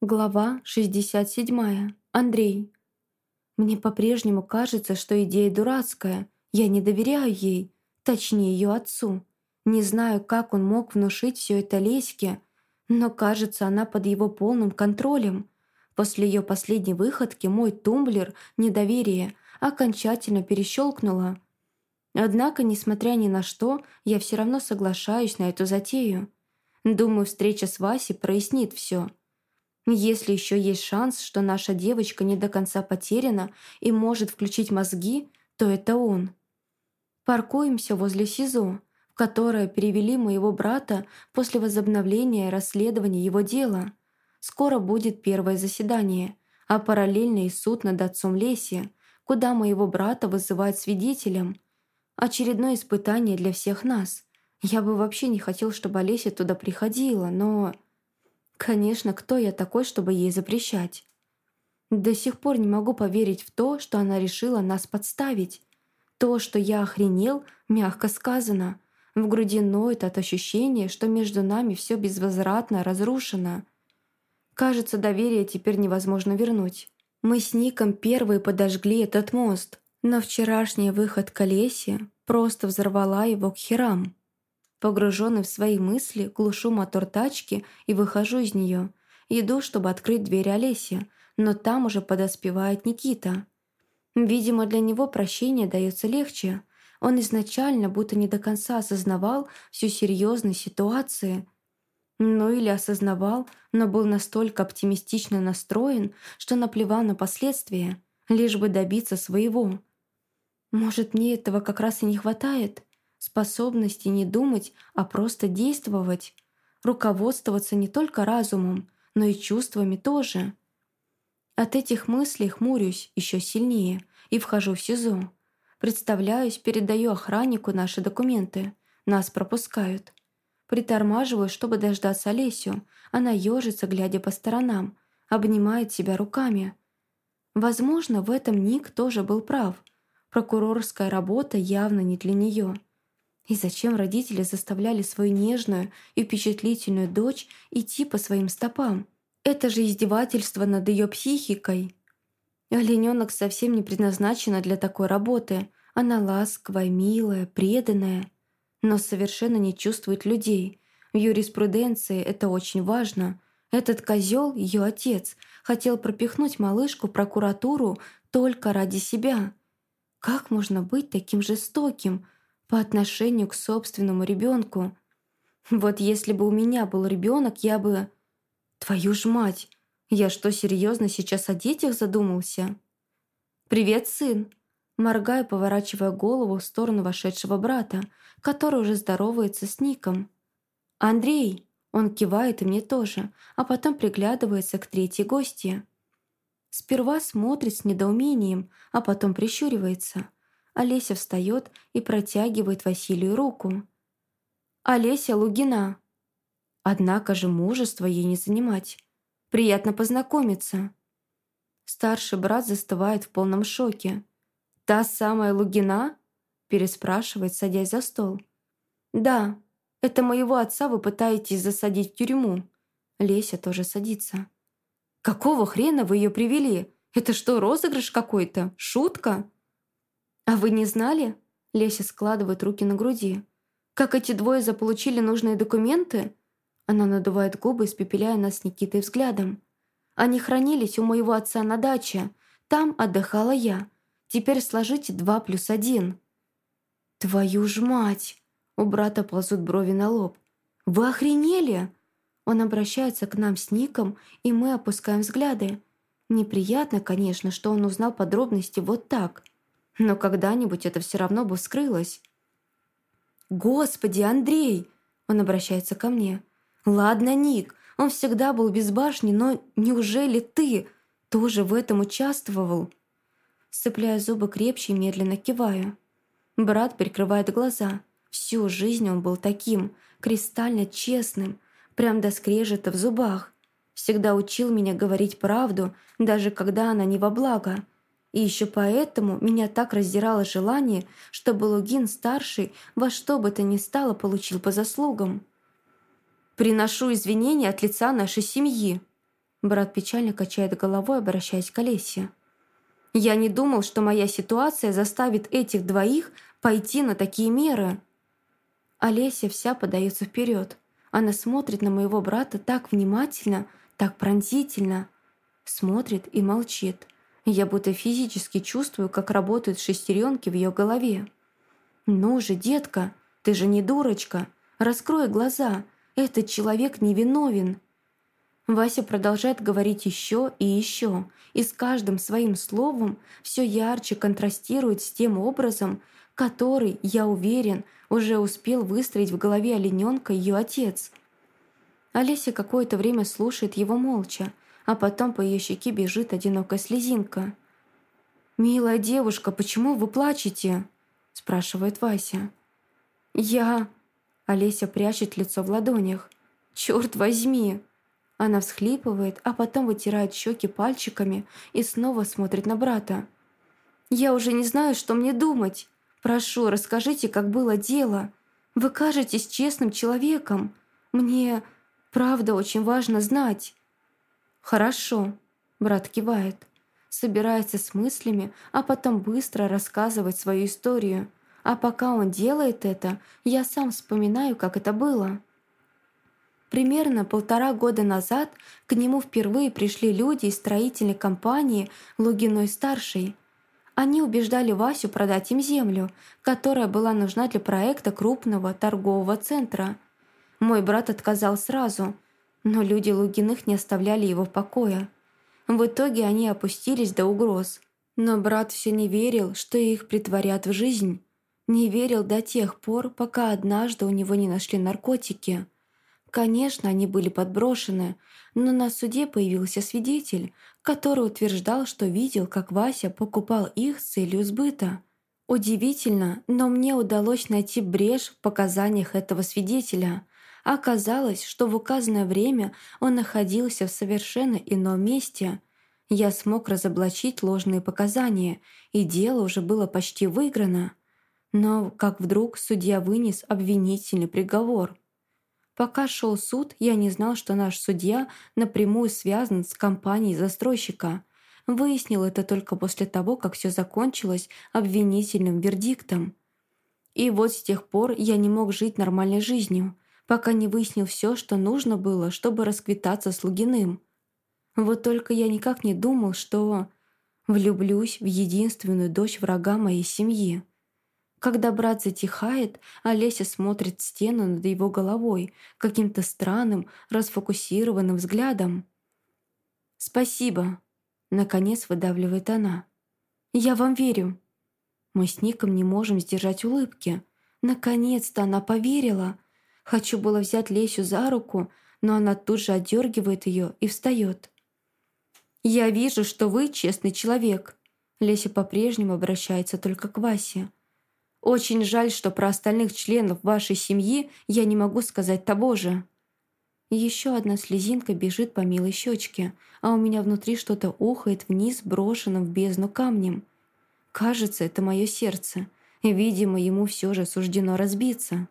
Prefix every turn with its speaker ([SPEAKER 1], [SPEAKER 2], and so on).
[SPEAKER 1] Глава 67. Андрей. Мне по-прежнему кажется, что идея дурацкая. Я не доверяю ей, точнее ее отцу. Не знаю, как он мог внушить все это Леське, но кажется, она под его полным контролем. После ее последней выходки мой тумблер недоверия окончательно перещелкнуло. Однако, несмотря ни на что, я все равно соглашаюсь на эту затею. Думаю, встреча с Васей прояснит все. Если еще есть шанс, что наша девочка не до конца потеряна и может включить мозги, то это он. Паркуемся возле СИЗО, в которое перевели моего брата после возобновления расследования его дела. Скоро будет первое заседание, а параллельно и суд над отцом Леси, куда моего брата вызывают свидетелем. Очередное испытание для всех нас. Я бы вообще не хотел, чтобы Олеся туда приходила, но... Конечно, кто я такой, чтобы ей запрещать? До сих пор не могу поверить в то, что она решила нас подставить. То, что я охренел, мягко сказано. В груди ноет от ощущения, что между нами все безвозвратно разрушено. Кажется, доверие теперь невозможно вернуть. Мы с Ником первые подожгли этот мост, но вчерашний выход к Олесе просто взорвала его к херам. Погруженный в свои мысли, глушу мотор тачки и выхожу из нее. Иду, чтобы открыть дверь Олеси, но там уже подоспевает Никита. Видимо, для него прощение дается легче. Он изначально будто не до конца осознавал всю серьезность ситуации. Ну или осознавал, но был настолько оптимистично настроен, что наплевал на последствия, лишь бы добиться своего. Может, мне этого как раз и не хватает? Способности не думать, а просто действовать, руководствоваться не только разумом, но и чувствами тоже. От этих мыслей хмурюсь еще сильнее и вхожу в СИЗО. Представляюсь, передаю охраннику наши документы. Нас пропускают. Притормаживаю, чтобы дождаться Олесю. Она ежится, глядя по сторонам, обнимает себя руками. Возможно, в этом Ник тоже был прав. Прокурорская работа явно не для нее. И зачем родители заставляли свою нежную и впечатлительную дочь идти по своим стопам? Это же издевательство над ее психикой. Олененок совсем не предназначена для такой работы. Она ласковая, милая, преданная, но совершенно не чувствует людей. В юриспруденции это очень важно. Этот козел, ее отец, хотел пропихнуть малышку в прокуратуру только ради себя. Как можно быть таким жестоким – по отношению к собственному ребенку. Вот если бы у меня был ребенок, я бы... Твою ж мать! Я что, серьезно сейчас о детях задумался? «Привет, сын!» Моргаю, поворачивая голову в сторону вошедшего брата, который уже здоровается с Ником. «Андрей!» Он кивает и мне тоже, а потом приглядывается к третьей гости. Сперва смотрит с недоумением, а потом прищуривается. Олеся встает и протягивает Василию руку. «Олеся Лугина!» Однако же мужество ей не занимать. «Приятно познакомиться!» Старший брат застывает в полном шоке. «Та самая Лугина?» переспрашивает, садясь за стол. «Да, это моего отца вы пытаетесь засадить в тюрьму». Леся тоже садится. «Какого хрена вы ее привели? Это что, розыгрыш какой-то? Шутка?» «А вы не знали?» Леся складывает руки на груди. «Как эти двое заполучили нужные документы?» Она надувает губы, испепеляя нас с Никитой взглядом. «Они хранились у моего отца на даче. Там отдыхала я. Теперь сложите два плюс один». «Твою ж мать!» У брата ползут брови на лоб. «Вы охренели?» Он обращается к нам с Ником, и мы опускаем взгляды. Неприятно, конечно, что он узнал подробности вот так – но когда-нибудь это все равно бы вскрылось. «Господи, Андрей!» Он обращается ко мне. «Ладно, Ник, он всегда был без башни, но неужели ты тоже в этом участвовал?» Сцепляя зубы крепче и медленно киваю. Брат прикрывает глаза. Всю жизнь он был таким, кристально честным, прям до скрежета в зубах. Всегда учил меня говорить правду, даже когда она не во благо – и еще поэтому меня так раздирало желание, чтобы Лугин-старший во что бы то ни стало получил по заслугам. «Приношу извинения от лица нашей семьи». Брат печально качает головой, обращаясь к Олесе. «Я не думал, что моя ситуация заставит этих двоих пойти на такие меры». Олеся вся подается вперед. Она смотрит на моего брата так внимательно, так пронзительно. Смотрит и молчит. Я будто физически чувствую, как работают шестеренки в ее голове. «Ну же, детка, ты же не дурочка. Раскрой глаза. Этот человек невиновен». Вася продолжает говорить еще и еще, и с каждым своим словом все ярче контрастирует с тем образом, который, я уверен, уже успел выстроить в голове олененка ее отец. Олеся какое-то время слушает его молча, а потом по ее щеке бежит одинокая слезинка. «Милая девушка, почему вы плачете?» – спрашивает Вася. «Я...» – Олеся прячет лицо в ладонях. «Черт возьми!» Она всхлипывает, а потом вытирает щеки пальчиками и снова смотрит на брата. «Я уже не знаю, что мне думать. Прошу, расскажите, как было дело. Вы кажетесь честным человеком. Мне, правда, очень важно знать». «Хорошо», — брат кивает. Собирается с мыслями, а потом быстро рассказывает свою историю. А пока он делает это, я сам вспоминаю, как это было. Примерно полтора года назад к нему впервые пришли люди из строительной компании Лугиной-старшей. Они убеждали Васю продать им землю, которая была нужна для проекта крупного торгового центра. Мой брат отказал сразу, но люди Лугиных не оставляли его в покое. В итоге они опустились до угроз. Но брат все не верил, что их притворят в жизнь. Не верил до тех пор, пока однажды у него не нашли наркотики – Конечно, они были подброшены, но на суде появился свидетель, который утверждал, что видел, как Вася покупал их с целью сбыта. Удивительно, но мне удалось найти брешь в показаниях этого свидетеля. Оказалось, что в указанное время он находился в совершенно ином месте. Я смог разоблачить ложные показания, и дело уже было почти выиграно. Но как вдруг судья вынес обвинительный приговор – Пока шел суд, я не знал, что наш судья напрямую связан с компанией застройщика. Выяснил это только после того, как все закончилось обвинительным вердиктом. И вот с тех пор я не мог жить нормальной жизнью, пока не выяснил все, что нужно было, чтобы расквитаться с Лугиным. Вот только я никак не думал, что влюблюсь в единственную дочь врага моей семьи. Когда брат затихает, Олеся смотрит в стену над его головой каким-то странным, расфокусированным взглядом. «Спасибо», — наконец выдавливает она. «Я вам верю». Мы с Ником не можем сдержать улыбки. Наконец-то она поверила. Хочу было взять Лесю за руку, но она тут же отдергивает ее и встает. «Я вижу, что вы честный человек». Леся по-прежнему обращается только к Васе. Очень жаль, что про остальных членов вашей семьи я не могу сказать того же». Еще одна слезинка бежит по милой щечке, а у меня внутри что-то ухает вниз, брошенным в бездну камнем. Кажется, это мое сердце. Видимо, ему все же суждено разбиться.